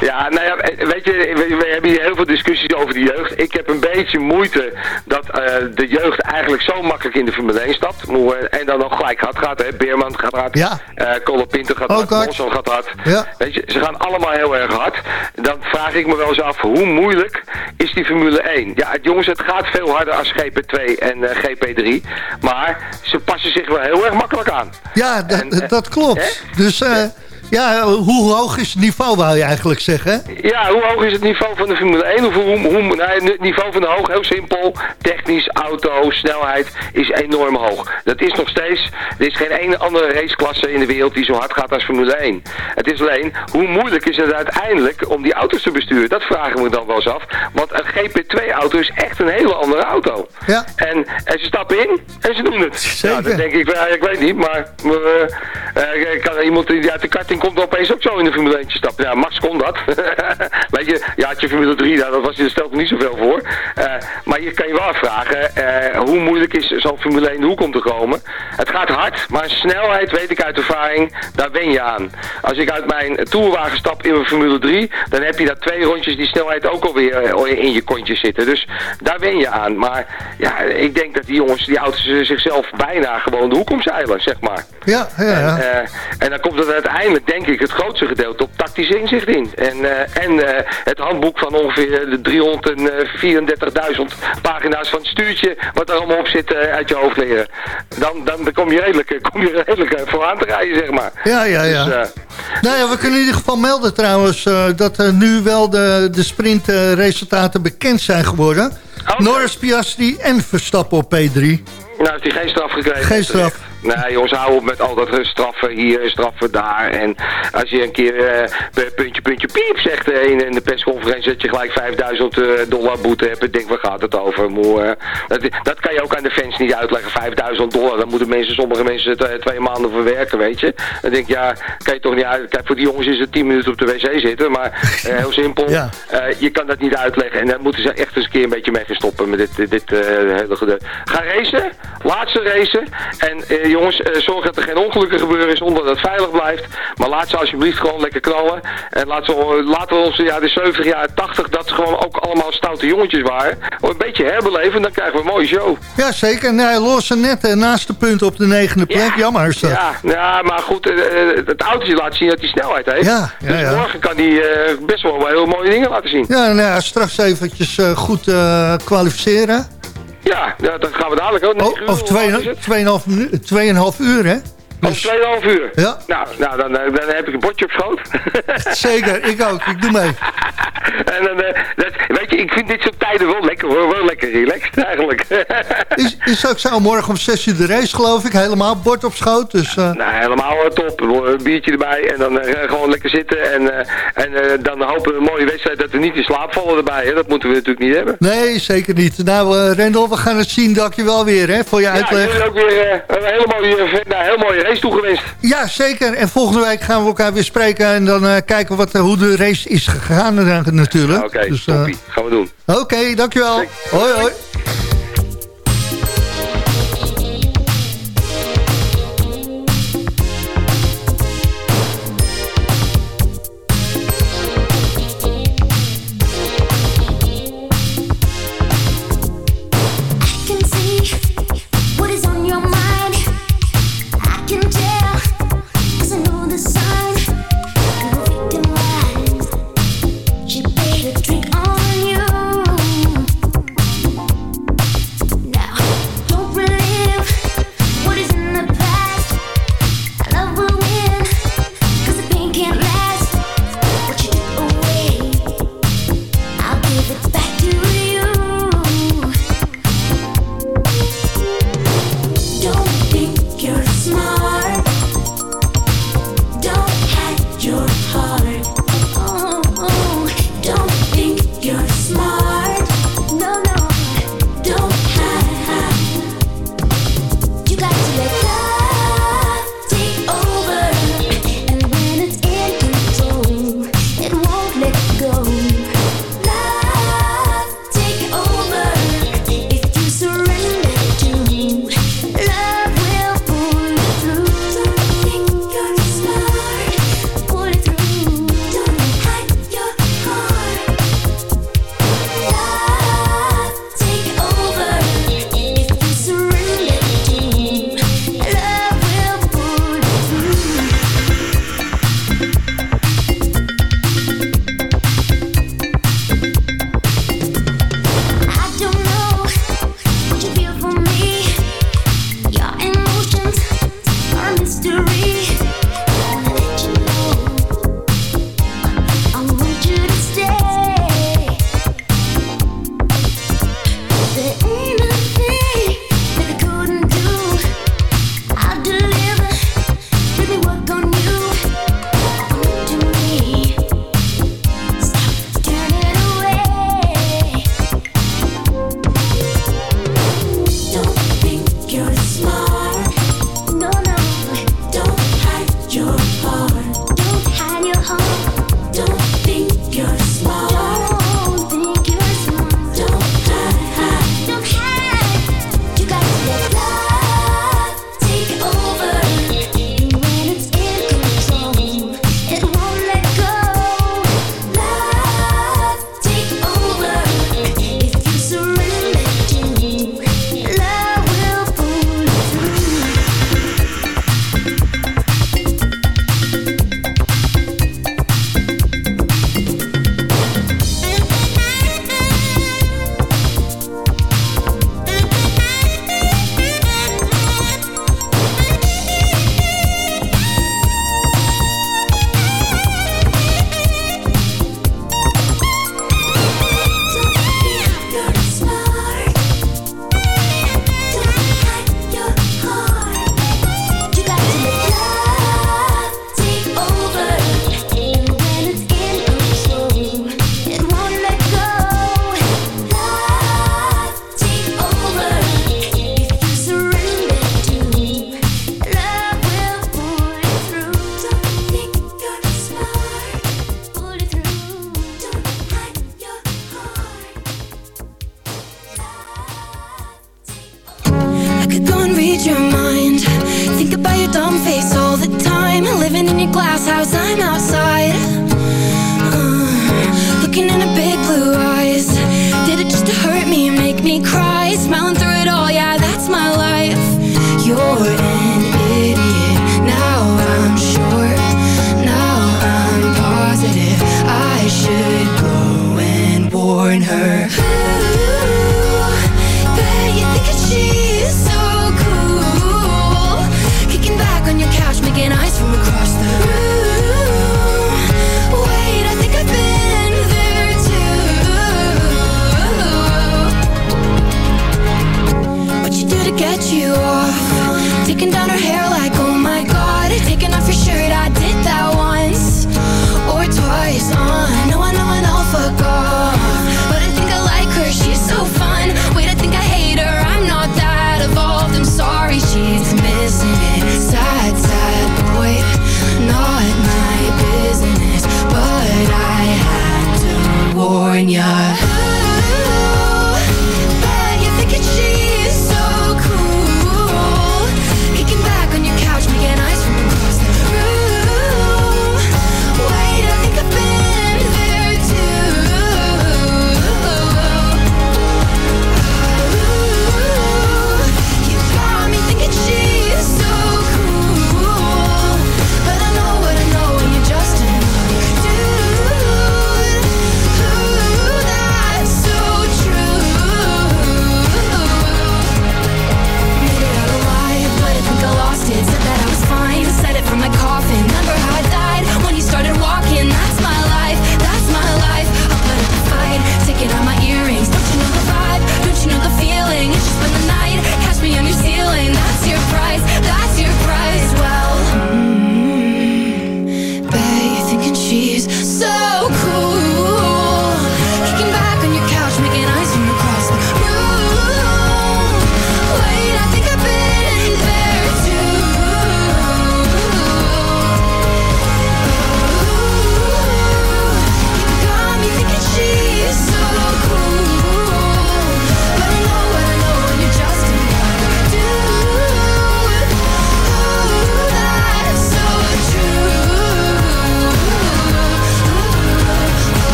Speaker 10: Ja, nou ja, weet je, we, we hebben hier heel veel discussies over de jeugd. Ik heb een beetje moeite dat eh, de jeugd eigenlijk zo makkelijk in de Formule 1 stapt. Moe- En dan nog gelijk hard gaat, hè. Beerman gaat hard.
Speaker 7: Ja.
Speaker 10: eh Pinter gaat
Speaker 7: Ook
Speaker 10: hard. Lawson gaat hard.
Speaker 7: Ja.
Speaker 10: Weet je, ze gaan allemaal heel erg hard. Dan vraag ik me wel eens af, hoe moeilijk is die Formule 1? Ja, jongens, het gaat veel harder als GP2 en eh, GP3. Maar ze passen zich wel heel erg makkelijk aan.
Speaker 7: Ja, dat-
Speaker 10: En, eh,
Speaker 7: dat klopt. Dus eh, ja, hoe hoog is het niveau, wou je eigenlijk zeggen?
Speaker 10: Ja, hoe hoog is het niveau van de Formule 1? Of hoe, hoe, het niveau van de hoog, heel simpel. Technisch, auto, snelheid is enorm hoog. Dat is nog steeds, er is geen ene andere raceklasse in de wereld die zo hard gaat als Formule 1. Het is alleen, hoe moeilijk is het uiteindelijk om die auto's te besturen? Dat vragen we dan wel eens af. Want een GP2-auto is echt een hele andere auto.
Speaker 7: Ja.
Speaker 10: En, en ze stappen in en ze doen het.
Speaker 7: Zeker.
Speaker 10: Ja, denk ik, ik weet niet, maar eh, kan iemand die uit de karting komt opeens ook zo in de Formule 1 stappen? Ja, Max kon dat. weet je, ja, had je Formule 3, nou, dat was je stelt er niet zoveel voor. Eh, maar je kan je wel afvragen, eh, hoe moeilijk is zo'n Formule 1 de hoek om te komen? Het gaat hard, maar snelheid, weet ik uit ervaring, daar wen je aan. Als ik uit mijn tourwagen stap in mijn Formule 3, dan heb je daar twee rondjes die snelheid ook alweer eh, in je kontjes zitten. Dus daar wen je aan. Maar ja, ik denk dat die jongens, die auto's zichzelf bijna gewoon de hoek omzeilen, zeg maar.
Speaker 7: Ja, ja, ja.
Speaker 10: En, en dan komt er uiteindelijk, denk ik, het grootste gedeelte op tactisch inzicht in. En, eh, en eh, het handboek van ongeveer de 334.000 pagina's van het stuurtje, wat er allemaal op zit, eh, uit je hoofd leren. Dan, dan, kom je redelijk, kom je redelijk eh, vooraan te rijden, zeg maar.
Speaker 7: Ja, ja, ja.
Speaker 10: Dus,
Speaker 7: Nou ja, we kunnen in ieder geval melden trouwens dat er nu wel de, de sprintresultaten bekend zijn geworden.
Speaker 10: Oké.
Speaker 7: Norris, Piastri en Verstappen op P3.
Speaker 10: nou, heeft hij geen straf gekregen.
Speaker 7: Geen straf.
Speaker 10: Nee, jongens, hou op met al dat eh, straffen hier en straffen daar. En als je een keer eh, puntje, puntje, piep zegt eh, in, in de persconferentie dat je gelijk 5000 eh, dollar boete hebt. Ik denk, waar gaat het over? Moe, eh, dat, dat kan je ook aan de fans niet uitleggen. 5000 dollar, daar moeten mensen, sommige mensen twee, twee maanden voor werken, weet je. Dan denk ik, ja, kan je toch niet uit... Kijk, voor die jongens is het 10 minuten op de wc zitten, maar eh, heel simpel.
Speaker 7: Ja.
Speaker 10: Eh, je kan dat niet uitleggen. En daar moeten ze echt eens een keer een beetje mee gaan stoppen met dit, dit, eh, hele gedeelte. Ga racen, laatste racen. En eh, jongens, eh, zorg dat er geen ongelukken gebeuren zonder dat het veilig blijft. Maar laat ze alsjeblieft gewoon lekker knallen. En laat ze, laten we ons, ja, de 70 jaar, 80, dat ze gewoon ook allemaal stoute jongetjes waren. Een beetje herbeleven, dan krijgen we een mooie show.
Speaker 4: Ja, zeker. Nee, losse net eh, naast de punt op de negende plek. Jammer is dat.
Speaker 10: Ja, ja, maar goed, eh, eh, het autootje laat zien dat hij snelheid heeft.
Speaker 4: Ja, ja,
Speaker 10: dus
Speaker 4: ja.
Speaker 10: morgen kan hij eh, best wel wel heel mooie dingen laten zien.
Speaker 4: Ja, nou ja, straks eventjes eh, goed eh, kwalificeren.
Speaker 10: Ja, ja, dat gaan we dadelijk ook.
Speaker 4: Oh, of
Speaker 10: hoe laat is het?
Speaker 4: 2,5 minu- 2,5 uur, hè?
Speaker 10: Of 2,5 uur.
Speaker 4: Ja.
Speaker 10: Nou, nou dan, eh, dan heb ik een bordje op schoot.
Speaker 4: Zeker, ik ook. Ik doe mee.
Speaker 10: en dan, eh, dat, weet je, ik vind dit soort tijden wel lekker hoor. Wel lekker relaxed eigenlijk.
Speaker 4: Is, is ook zo morgen om 6 uur de race, geloof ik. Helemaal bord op schoot. Dus, eh,
Speaker 10: Nou, helemaal eh, top. Een biertje erbij en dan eh, gewoon lekker zitten. En, en dan hopen we een mooie wedstrijd dat we niet in slaap vallen erbij. Hè. Dat moeten we natuurlijk niet hebben.
Speaker 4: nee, zeker niet. Nou, Rendel, we gaan het zien. Dank je wel weer hè, voor je
Speaker 10: Ja,
Speaker 4: uitleg.
Speaker 10: jullie ook weer een hele mooie, nou, heel mooie race toegewenst.
Speaker 4: Ja, zeker. En volgende week gaan we elkaar weer spreken. En dan kijken we wat, hoe de race is gegaan natuurlijk.
Speaker 10: Oké,
Speaker 4: Dus,
Speaker 10: toppie. Gaan we doen.
Speaker 4: Oké, dankjewel. Hoi, hoi.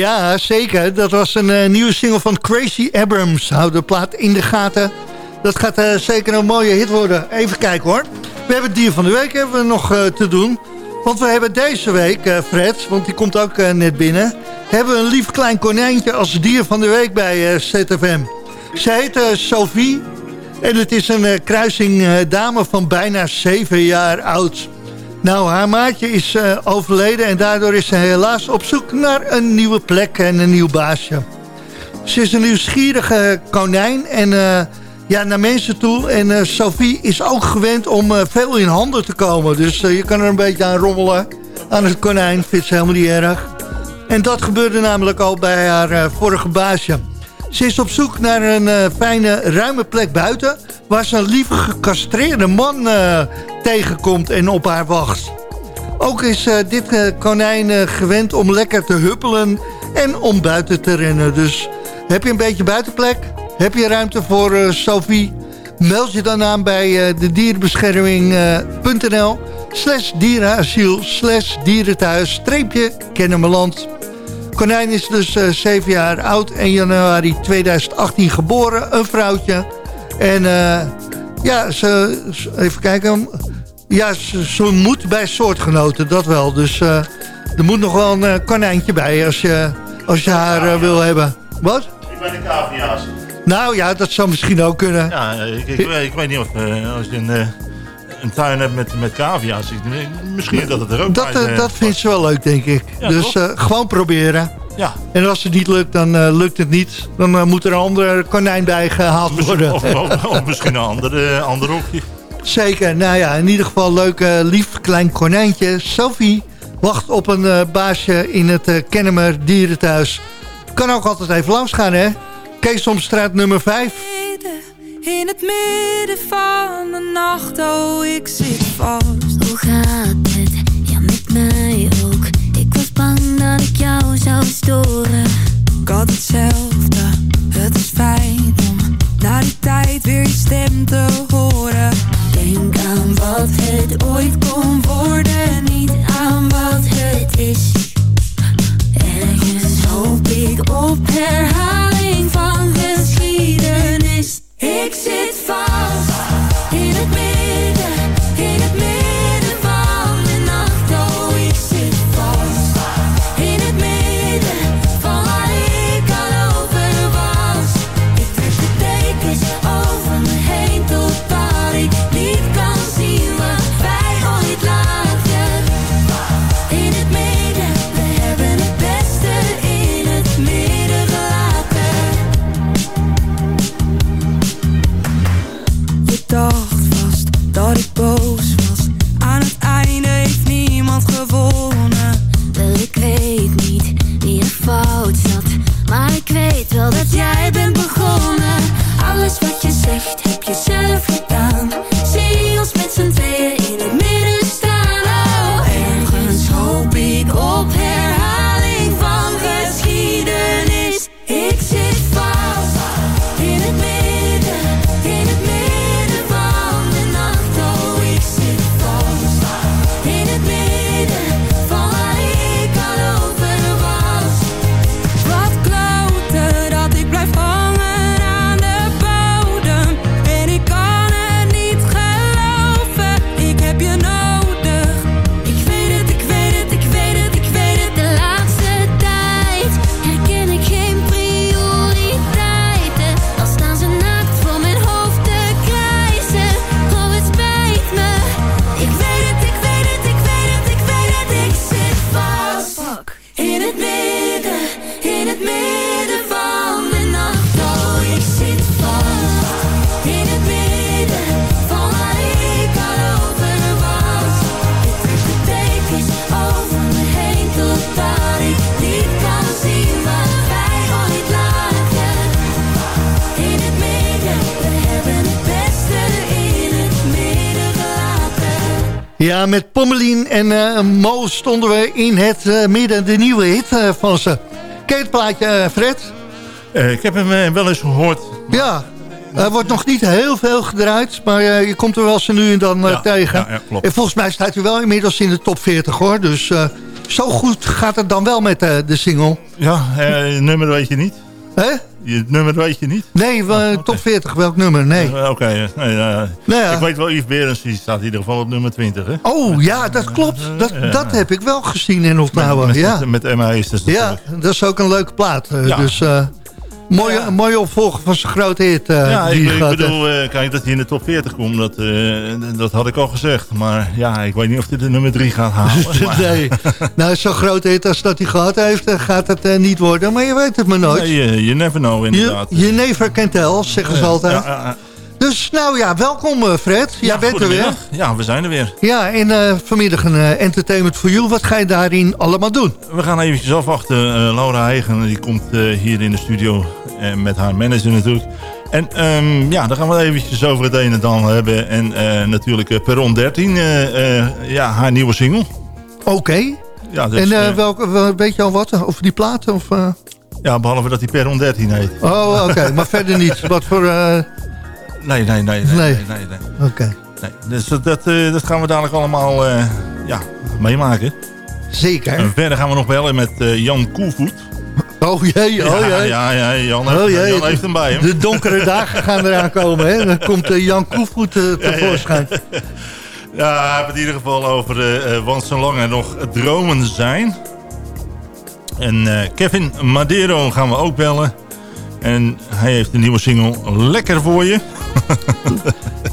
Speaker 7: Ja, zeker. Dat was een eh, nieuwe single van Crazy Abrams. Hou de plaat in de gaten. Dat gaat eh, zeker een mooie hit worden. Even kijken hoor. We hebben het dier van de week hebben we nog eh, te doen. Want we hebben deze week, Fred, want die komt ook net binnen... hebben we een lief klein konijntje als dier van de week bij ZFM. Ze heet Sophie en het is een kruising dame van bijna 7 jaar oud... Nou, haar maatje is eh, overleden en daardoor is ze helaas op zoek naar een nieuwe plek en een nieuw baasje. Ze is een nieuwsgierige konijn en eh, ja, naar mensen toe. En eh, Sophie is ook gewend om veel in handen te komen. Dus je kan er een beetje aan rommelen aan het konijn. Vindt ze helemaal niet erg. En dat gebeurde namelijk al bij haar vorige baasje. Ze is op zoek naar een fijne, ruime plek buiten... waar ze een lieve gecastreerde man eh, tegenkomt en op haar wacht. Ook is eh, dit eh, konijn eh, gewend om lekker te huppelen en om buiten te rennen. Dus heb je een beetje buitenplek? Heb je ruimte voor Sophie? Meld je dan aan bij de dierenbescherming.nl slash dierenasiel slash dierenthuis streepje Kennemerland. Konijn is dus eh 7 jaar oud en januari 2018 geboren. Een vrouwtje. En ja, ze, even kijken. Ja, ze, ze moet bij soortgenoten, dat wel. Dus eh, er moet nog wel een eh, konijntje bij als je, als je haar eh, wil hebben. Wat?
Speaker 11: Ik ben de cavia's.
Speaker 7: Nou ja, dat zou misschien ook kunnen.
Speaker 11: Ja, ik, ik, weet- ik weet niet of als je een, een tuin hebt met, met cavia's, misschien dat het er ook
Speaker 7: Dat,
Speaker 11: bij
Speaker 7: dat vindt ze wel leuk, denk ik.
Speaker 11: Ja,
Speaker 7: dus gewoon proberen.
Speaker 11: Ja.
Speaker 7: En als het niet lukt, dan eh, lukt het niet. Dan eh, moet er een ander konijn bij gehaald worden.
Speaker 11: Of, of, of misschien een ander, eh, ander hokje.
Speaker 7: Zeker. Nou ja, in ieder geval leuk, eh, lief klein konijntje. Sophie wacht op een eh, baasje in het eh, Kennemer dierenthuis. Kan ook altijd even langs gaan, hè? Keesomstraat nummer 5.
Speaker 8: In het midden van de nacht, oh ik zit vast
Speaker 12: Hoe gaat het? Ja, met mij zou.
Speaker 8: Ik had hetzelfde, het is fijn om na die tijd weer je stem te horen
Speaker 7: Ja, met Pommelien en Mo stonden we in het eh, midden, de nieuwe hit eh, van ze. Ken het plaatje, Fred?
Speaker 11: Ik heb hem wel eens gehoord.
Speaker 7: Ja, er wordt nog niet heel veel gedraaid, maar je komt er wel zo nu en dan
Speaker 11: Ja,
Speaker 7: tegen.
Speaker 11: ja, ja, klopt.
Speaker 7: En volgens mij staat u wel inmiddels in de top 40 hoor, dus zo goed gaat het dan wel met de single.
Speaker 11: Ja, nummer weet je niet.
Speaker 7: Hè?
Speaker 11: Je- Het nummer weet je niet.
Speaker 7: Nee, we- top 40, welk nummer? Nee.
Speaker 11: Oké, nee,
Speaker 7: Nou ja.
Speaker 11: ik weet wel, Yves Berens die staat in ieder geval op nummer 20. Hè?
Speaker 7: Oh ja, dat klopt. Dat, dat heb ik wel gezien in opname.
Speaker 11: met,
Speaker 7: Ja.
Speaker 11: met, met Emma is dus
Speaker 7: ja, dat is ook een leuke plaat. eh,
Speaker 11: Ja.
Speaker 7: Dus eh mooie, een mooie opvolger van zijn grote hit. eh,
Speaker 11: Ja,
Speaker 7: die
Speaker 11: ik, bedoel, eh, kijk, dat hij in de top 40 komt, dat, eh, dat had ik al gezegd. Maar ja, ik weet niet of hij de nummer 3 gaat halen.
Speaker 7: nee, nou zo'n grote hit als dat hij gehad heeft, gaat het niet worden. Maar je weet het maar nooit.
Speaker 11: Nee, je, you never know, inderdaad.
Speaker 7: je never can tell, zeggen ze altijd.
Speaker 11: Ja, ja, ja.
Speaker 7: Dus nou ja, welkom Fred. Jij
Speaker 11: Ja,
Speaker 7: bent er weer.
Speaker 11: Ja, we zijn er weer.
Speaker 7: Ja, en vanmiddag een Entertainment for You. Wat ga je daarin allemaal doen?
Speaker 11: We gaan eventjes afwachten. Eh, Laura Heigen die komt hier in de studio eh, met haar manager natuurlijk. En ehm, ja, dan gaan we het eventjes over het een en ander hebben. En eh, natuurlijk eh, Perron 13, eh, ja, haar nieuwe single.
Speaker 7: Oké.
Speaker 11: Ja, dus,
Speaker 7: en welke, wel- weet je al wat over die platen? Of,
Speaker 11: ja, behalve dat hij Perron 13 heet.
Speaker 7: Oh, oké. maar verder niet. Wat voor...
Speaker 11: Nee, nee, nee. nee,
Speaker 7: Nee.
Speaker 11: nee, nee, nee.
Speaker 7: Oké.
Speaker 11: Nee, dus dat, dat, dat gaan we dadelijk allemaal ja, meemaken.
Speaker 7: Zeker.
Speaker 11: En verder gaan we nog bellen met Jan Koelvoet.
Speaker 7: Oh jee, oh
Speaker 11: ja,
Speaker 7: jee.
Speaker 11: ja, ja, Jan, heeft,
Speaker 7: Oh jee.
Speaker 11: Jan heeft hem bij hem.
Speaker 7: De donkere dagen gaan eraan komen. Hè? Dan komt eh, Jan Koevoet eh, tevoorschijn.
Speaker 11: Ja, hij heeft het in ieder geval over eh eh, Want zolang er nog dromen zijn. En Kevin Madero gaan we ook bellen. En hij heeft een nieuwe single Lekker voor je.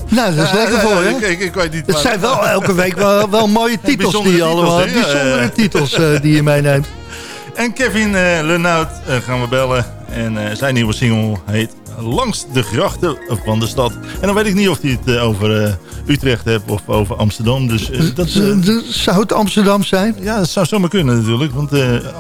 Speaker 7: Nou, dat is
Speaker 11: Ja,
Speaker 7: lekker
Speaker 11: ja,
Speaker 7: voor
Speaker 11: ja,
Speaker 7: je.
Speaker 11: ik, ik, ik weet niet
Speaker 7: Het zijn wel elke week wel, wel mooie titels die je allemaal...
Speaker 11: Ja,
Speaker 7: bijzondere
Speaker 11: ja.
Speaker 7: titels die je meeneemt.
Speaker 11: En Kevin Lenaut eh, gaan we bellen. En eh, zijn nieuwe single heet Langs de grachten van de stad. En dan weet ik niet of hij het over Utrecht hebt of over Amsterdam. Dus dat,
Speaker 7: Zou het Amsterdam zijn?
Speaker 11: ja, dat zou zomaar kunnen natuurlijk. Want,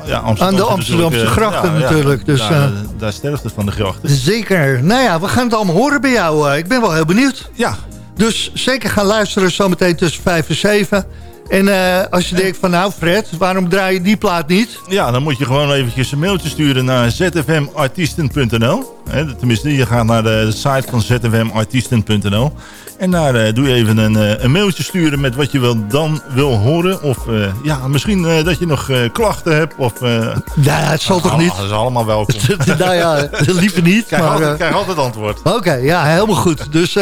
Speaker 11: ja, Amsterdam
Speaker 7: Aan de Amsterdamse grachten natuurlijk, dus,
Speaker 11: daar, daar sterft het van de grachten.
Speaker 7: Zeker. Nou ja, we gaan het allemaal horen bij jou. Ik ben wel heel benieuwd.
Speaker 11: Ja.
Speaker 7: Dus zeker gaan luisteren zometeen tussen 5 en 7. En eh, als je denkt van nou Fred, waarom draai je die plaat niet?
Speaker 11: Ja, dan moet je gewoon eventjes een mailtje sturen naar zfmartiesten.nl. Hè, Tenminste, je gaat naar de site van zfmartiesten.nl. En daar eh, doe je even een, eh, een mailtje sturen met wat je wel dan wil horen. Of eh, ja, misschien dat je nog klachten hebt. Of,
Speaker 7: Nou, het zal toch niet?
Speaker 11: Dat is allemaal welkom.
Speaker 7: nou ja, liever niet.
Speaker 11: Krijg,
Speaker 7: maar,
Speaker 11: altijd, krijg altijd antwoord.
Speaker 7: Oké, ja, helemaal goed. Dus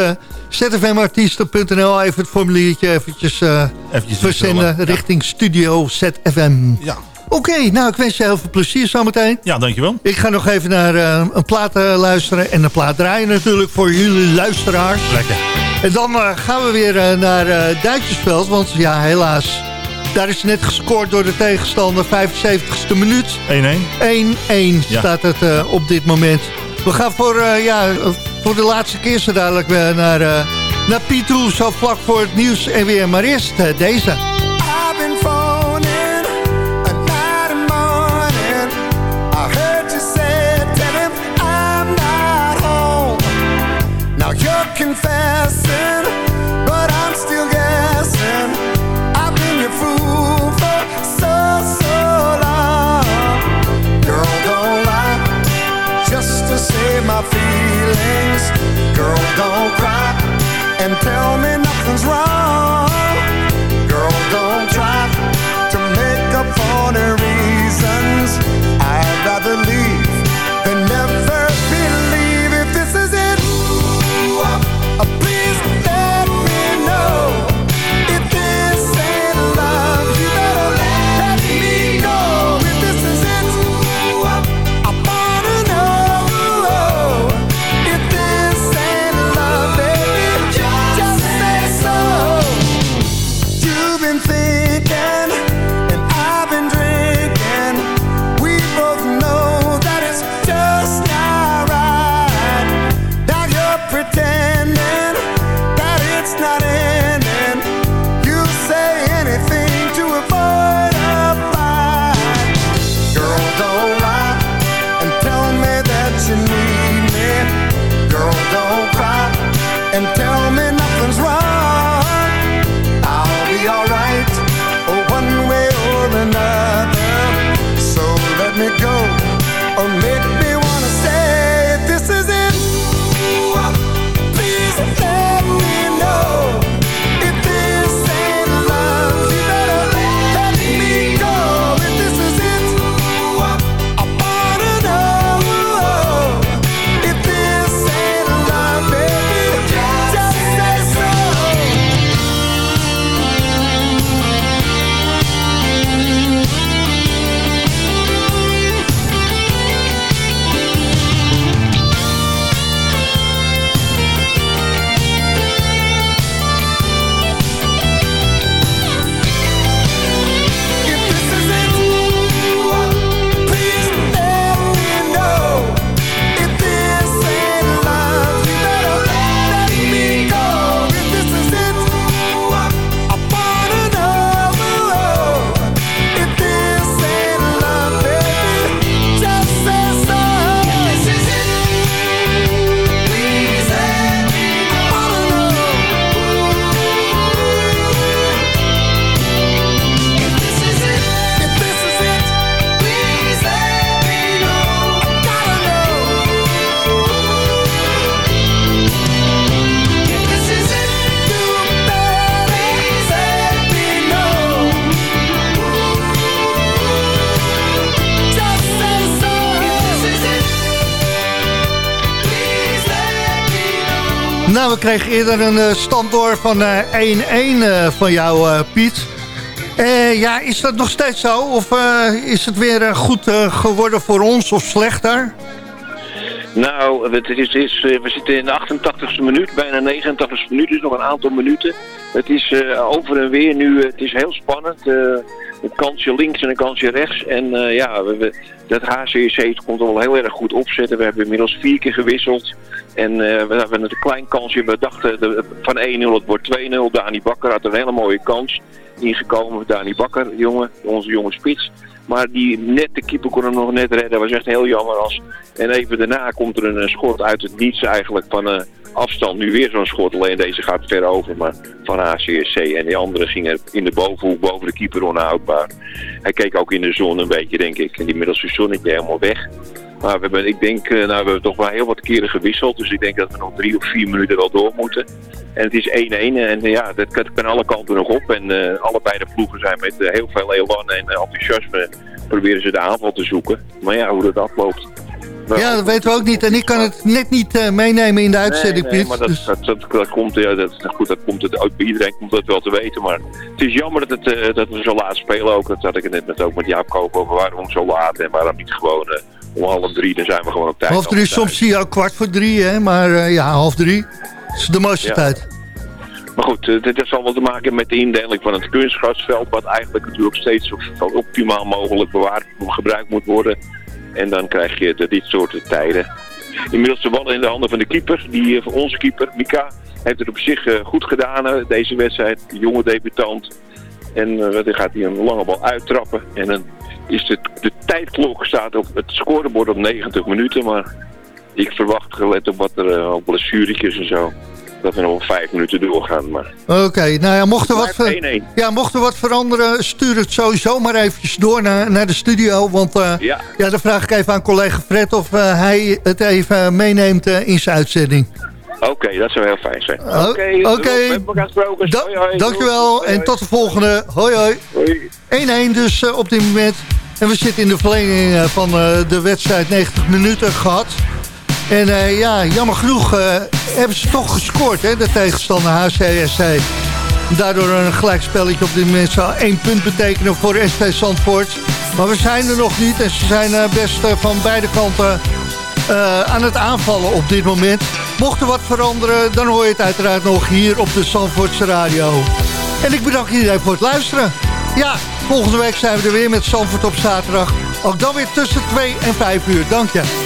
Speaker 7: zfmartiesten.nl, even het formuliertje eventjes,
Speaker 11: Eventjes
Speaker 7: verzenden richting Studio ZFM.
Speaker 11: Ja.
Speaker 7: Oké, nou ik wens je heel veel plezier zometeen.
Speaker 11: Ja, dankjewel.
Speaker 7: Ik ga nog even naar eh, een plaat eh, luisteren en een plaat draaien natuurlijk voor jullie luisteraars.
Speaker 11: Lekker.
Speaker 7: En dan eh, gaan we weer naar Duitsersveld, want ja, helaas, daar is net gescoord door de tegenstander, 75ste minuut.
Speaker 11: 1-1.
Speaker 7: 1-1
Speaker 11: Ja.
Speaker 7: staat het op dit moment. We gaan voor, ja, voor de laatste keer zo dadelijk weer naar, naar P2, zo vlak voor het nieuws en weer. Maar eerst deze.
Speaker 9: confessing, but I'm still guessing. I've been your fool for so, so long. Girl, don't lie just to save my feelings. Girl, don't cry and tell me nothing's wrong. Girl,
Speaker 13: don't try to make up for the reasons.
Speaker 7: I'd rather Kregen eerder een eh, stand door van eh, 1-1 eh, van jou, eh, Piet. Eh, ja, is dat nog steeds zo? Of eh, is het weer eh, goed eh, geworden voor ons of slechter?
Speaker 6: Nou, het is, is, eh, we zitten in de 88ste minuut, bijna 89ste minuut, dus nog een aantal minuten. Het is eh, over en weer nu, eh, het is heel spannend. eh, een kansje links en een kansje rechts. En eh, ja, we, dat HCC komt wel heel erg goed opzetten. We hebben inmiddels vier keer gewisseld. En eh, we hebben een klein kansje. We dachten de- van 1-0, het wordt 2-0. Dani Bakker had een hele mooie kans ingekomen. Dani Bakker, jongen, onze jonge spits. Maar die net, de keeper kon hem nog net redden. Dat was echt heel jammer. Als, en even daarna komt er een eh, schot uit het niets eigenlijk van afstand. Nu weer zo'n schot, alleen deze gaat ver over. Maar van ACSC en die andere gingen in de bovenhoek boven de keeper onhoudbaar. Hij keek ook in de zon een beetje, denk ik. En die middelste zonnetje helemaal weg. Maar we hebben, ik denk, eh, nou, we hebben toch wel heel wat keren gewisseld. Dus ik denk dat we nog drie of vier minuten wel door moeten. En het is 1-1 en eh, ja, dat kan, alle kanten nog op. En eh, allebei de ploegen zijn met heel veel elan en enthousiasme proberen ze de aanval te zoeken. Maar ja, hoe dat afloopt. Nou,
Speaker 7: Ja, dat weten we ook niet. En ik kan het net niet eh, meenemen in de uitzending,
Speaker 6: Nee, nee,
Speaker 7: Piet.
Speaker 6: maar dat,
Speaker 7: Dus-
Speaker 6: dat, dat, dat komt, ja, dat, goed, dat komt het, ook bij iedereen komt dat wel te weten. Maar het is jammer dat, het, eh, dat we zo laat spelen ook. Dat had ik het net met, ook met Jaap Koop over. Waarom zo laat en waarom niet gewoon eh, om half drie. Dan zijn we gewoon op tijd.
Speaker 7: half drie, soms zie je ook kwart voor drie, hè. Maar ja, half drie is de mooiste
Speaker 6: Ja.
Speaker 7: tijd.
Speaker 6: Maar goed, dit heeft allemaal te maken met de indeling van het kunstgrasveld. Wat eigenlijk natuurlijk steeds zo zo optimaal mogelijk bewaard, gebruikt moet worden. En dan krijg je dit soort tijden. Inmiddels de bal in de handen van de keeper. Die, eh, onze keeper, Mika, heeft het op zich eh, goed gedaan. eh, deze wedstrijd, jonge debutant. En dan gaat hij een lange bal uittrappen. En dan is de, de tijdklok staat op het scorebord op 90 minuten. Maar ik verwacht, gelet op wat er op blessuretjes en zo, dat we nog wel vijf minuten doorgaan. Maar
Speaker 7: Oké, nou ja, mocht er, wat
Speaker 6: Blijft
Speaker 7: ver-
Speaker 6: 1-1.
Speaker 7: ja, mocht er wat veranderen, stuur het sowieso maar eventjes door naar, naar de studio. Want eh,
Speaker 6: Ja.
Speaker 7: ja, dan vraag ik even aan collega Fred of eh, hij het even meeneemt eh, in zijn uitzending.
Speaker 6: Oké, dat zou heel fijn zijn. Oké.
Speaker 7: Da-
Speaker 6: Hoi, hoi.
Speaker 7: dankjewel
Speaker 6: Hoi,
Speaker 7: en tot de volgende. Hoi hoi.
Speaker 6: Hoi.
Speaker 7: 1-1 dus eh, op dit moment. En we zitten in de verlenging van eh, de wedstrijd 90 minuten gehad. En eh, ja, jammer genoeg eh, hebben ze toch gescoord, hè, de tegenstander HCSC. Daardoor een gelijkspelletje op dit moment zou één punt betekenen voor SV Zandvoort. Maar we zijn er nog niet en ze zijn eh, best van beide kanten aan het aanvallen op dit moment. Mocht er wat veranderen, dan hoor je het uiteraard nog hier op de Zandvoortse Radio. En ik bedank iedereen voor het luisteren. Ja, volgende week zijn we er weer met Zandvoort op zaterdag. Ook dan weer tussen 2 en 5 uur. Dank je.